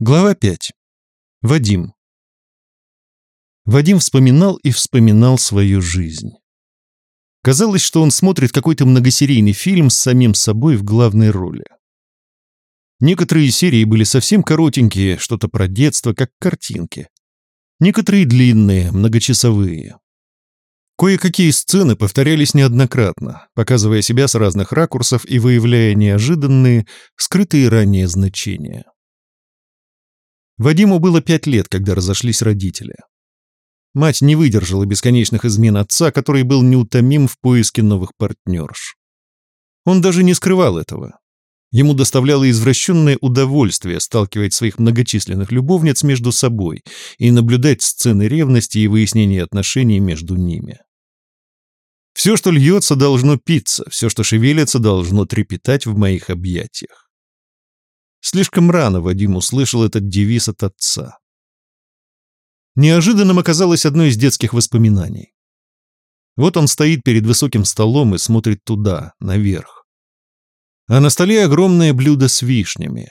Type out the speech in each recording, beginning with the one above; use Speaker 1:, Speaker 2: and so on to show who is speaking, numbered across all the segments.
Speaker 1: Глава 5. Вадим. Вадим вспоминал и вспоминал свою жизнь. Казалось, что он смотрит какой-то многосерийный фильм с самим собой в главной роли. Некоторые серии были совсем коротенькие, что-то про детство, как картинки. Некоторые длинные, многочасовые. Кое-какие сцены повторялись неоднократно, показывая себя с разных ракурсов и выявляя неожиданные, скрытые ранее значения. Вадиму было пять лет, когда разошлись родители. Мать не выдержала бесконечных измен отца, который был неутомим в поиске новых партнерш. Он даже не скрывал этого. Ему доставляло извращенное удовольствие сталкивать своих многочисленных любовниц между собой и наблюдать сцены ревности и выяснения отношений между ними. Все, что льется, должно питься, все, что шевелится, должно трепетать в моих объятиях. Слишком рано Вадим услышал этот девиз от отца. Неожиданным оказалось одно из детских воспоминаний. Вот он стоит перед высоким столом и смотрит туда, наверх. А на столе огромное блюдо с вишнями.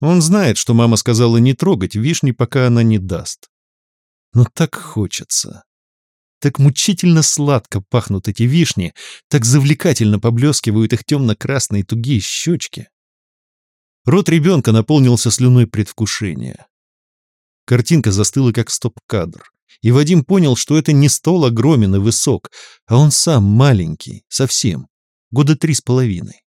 Speaker 1: Он знает, что мама сказала не трогать вишни, пока она не даст. Но так хочется. Так мучительно сладко пахнут эти вишни, так завлекательно поблескивают их темно-красные тугие щечки. Рот ребенка наполнился слюной предвкушения. Картинка застыла как стоп-кадр. И Вадим понял, что это не стол огромен и высок, а он сам маленький, совсем, года три с половиной.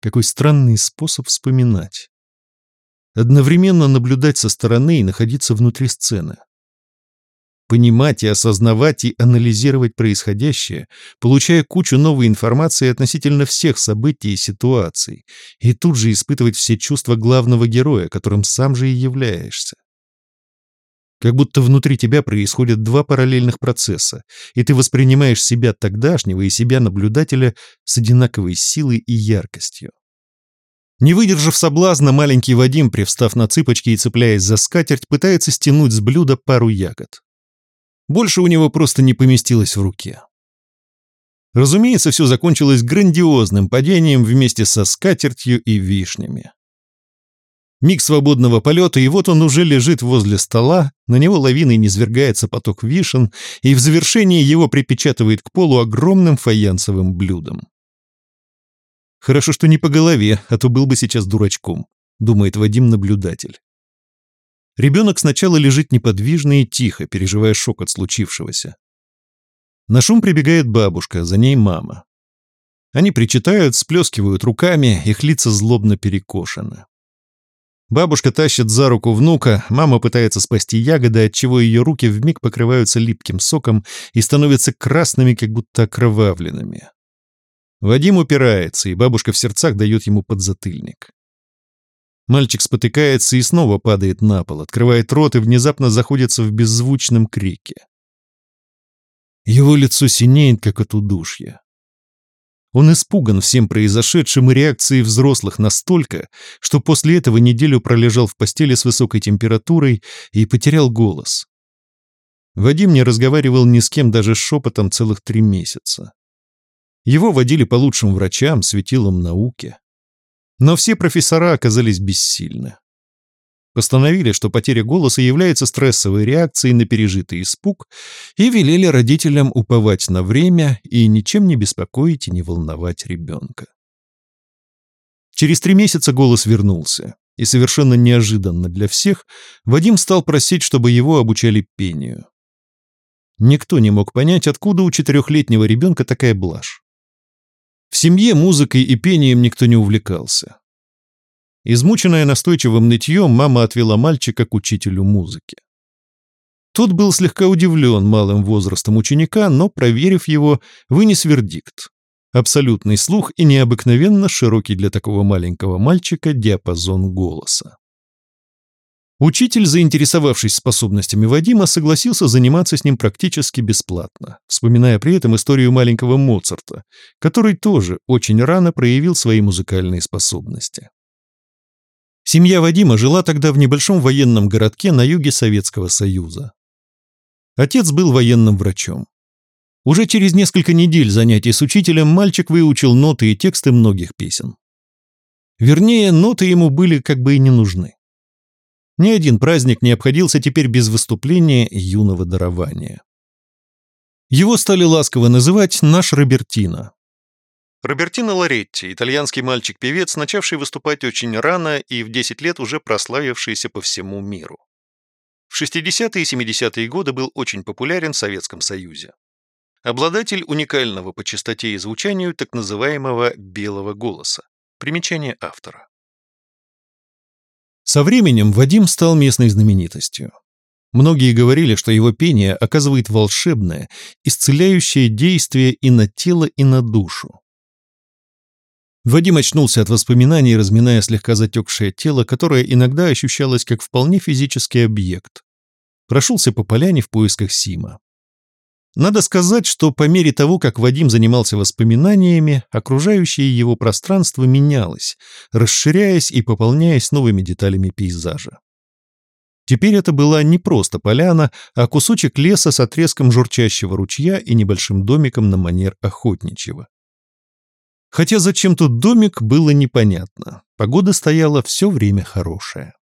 Speaker 1: Какой странный способ вспоминать. Одновременно наблюдать со стороны и находиться внутри сцены понимать и осознавать и анализировать происходящее, получая кучу новой информации относительно всех событий и ситуаций, и тут же испытывать все чувства главного героя, которым сам же и являешься. Как будто внутри тебя происходят два параллельных процесса, и ты воспринимаешь себя тогдашнего и себя наблюдателя с одинаковой силой и яркостью. Не выдержав соблазна, маленький Вадим, привстав на цыпочки и цепляясь за скатерть, пытается стянуть с блюда пару ягод. Больше у него просто не поместилось в руке. Разумеется, все закончилось грандиозным падением вместе со скатертью и вишнями. Миг свободного полета, и вот он уже лежит возле стола, на него лавиной низвергается поток вишен, и в завершении его припечатывает к полу огромным фаянсовым блюдом. Хорошо, что не по голове, а то был бы сейчас дурачком, думает Вадим-наблюдатель. Ребенок сначала лежит неподвижно и тихо, переживая шок от случившегося. На шум прибегает бабушка, за ней мама. Они причитают, сплескивают руками, их лица злобно перекошены. Бабушка тащит за руку внука, мама пытается спасти ягоды, отчего ее руки вмиг покрываются липким соком и становятся красными, как будто окровавленными. Вадим упирается, и бабушка в сердцах дает ему подзатыльник. Мальчик спотыкается и снова падает на пол, открывает рот и внезапно заходится в беззвучном крике. Его лицо синеет, как от удушья. Он испуган всем произошедшим и реакцией взрослых настолько, что после этого неделю пролежал в постели с высокой температурой и потерял голос. Вадим не разговаривал ни с кем даже шепотом целых три месяца. Его водили по лучшим врачам, светилам науки. Но все профессора оказались бессильны. Постановили, что потеря голоса является стрессовой реакцией на пережитый испуг, и велели родителям уповать на время и ничем не беспокоить и не волновать ребенка. Через три месяца голос вернулся, и совершенно неожиданно для всех Вадим стал просить, чтобы его обучали пению. Никто не мог понять, откуда у четырехлетнего ребенка такая блажь. В семье музыкой и пением никто не увлекался. Измученная настойчивым нытьем, мама отвела мальчика к учителю музыки. Тот был слегка удивлен малым возрастом ученика, но, проверив его, вынес вердикт. Абсолютный слух и необыкновенно широкий для такого маленького мальчика диапазон голоса. Учитель, заинтересовавшись способностями Вадима, согласился заниматься с ним практически бесплатно, вспоминая при этом историю маленького Моцарта, который тоже очень рано проявил свои музыкальные способности. Семья Вадима жила тогда в небольшом военном городке на юге Советского Союза. Отец был военным врачом. Уже через несколько недель занятий с учителем мальчик выучил ноты и тексты многих песен. Вернее, ноты ему были как бы и не нужны. Ни один праздник не обходился теперь без выступления юного дарования. Его стали ласково называть «наш Робертино». Робертино Лоретти, итальянский мальчик-певец, начавший выступать очень рано и в 10 лет уже прославившийся по всему миру. В 60-е и 70-е годы был очень популярен в Советском Союзе. Обладатель уникального по частоте и звучанию так называемого «белого голоса». Примечание автора. Со временем Вадим стал местной знаменитостью. Многие говорили, что его пение оказывает волшебное, исцеляющее действие и на тело, и на душу. Вадим очнулся от воспоминаний, разминая слегка затекшее тело, которое иногда ощущалось как вполне физический объект. Прошелся по поляне в поисках Сима. Надо сказать, что по мере того, как Вадим занимался воспоминаниями, окружающее его пространство менялось, расширяясь и пополняясь новыми деталями пейзажа. Теперь это была не просто поляна, а кусочек леса с отрезком журчащего ручья и небольшим домиком на манер охотничьего. Хотя зачем тут домик, было непонятно. Погода стояла все время хорошая.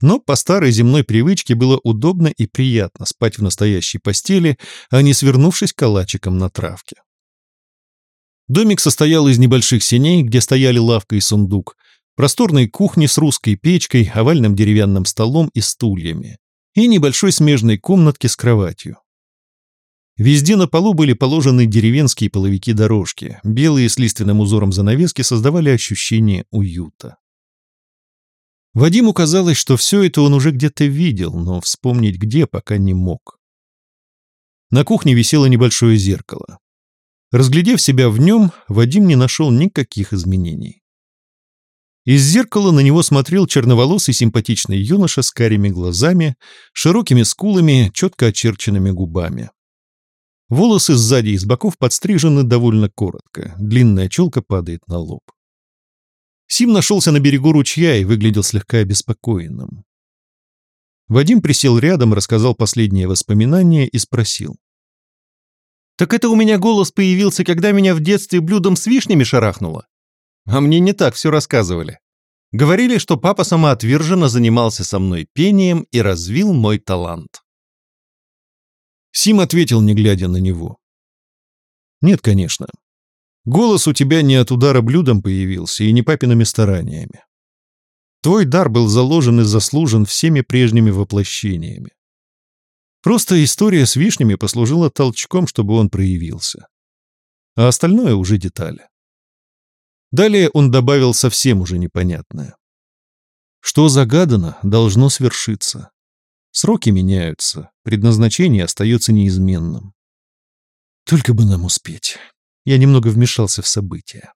Speaker 1: Но по старой земной привычке было удобно и приятно спать в настоящей постели, а не свернувшись калачиком на травке. Домик состоял из небольших сеней, где стояли лавка и сундук, просторной кухни с русской печкой, овальным деревянным столом и стульями, и небольшой смежной комнатки с кроватью. Везде на полу были положены деревенские половики дорожки, белые с лиственным узором занавески создавали ощущение уюта. Вадиму казалось, что все это он уже где-то видел, но вспомнить где пока не мог. На кухне висело небольшое зеркало. Разглядев себя в нем, Вадим не нашел никаких изменений. Из зеркала на него смотрел черноволосый симпатичный юноша с карими глазами, широкими скулами, четко очерченными губами. Волосы сзади и с боков подстрижены довольно коротко, длинная челка падает на лоб. Сим нашелся на берегу ручья и выглядел слегка обеспокоенным. Вадим присел рядом, рассказал последние воспоминания и спросил. «Так это у меня голос появился, когда меня в детстве блюдом с вишнями шарахнуло? А мне не так все рассказывали. Говорили, что папа самоотверженно занимался со мной пением и развил мой талант». Сим ответил, не глядя на него. «Нет, конечно. Голос у тебя не от удара блюдом появился и не папиными стараниями. Твой дар был заложен и заслужен всеми прежними воплощениями. Просто история с вишнями послужила толчком, чтобы он проявился. А остальное уже детали. Далее он добавил совсем уже непонятное. Что загадано, должно свершиться. Сроки меняются, предназначение остается неизменным. Только бы нам успеть. Я немного вмешался в события.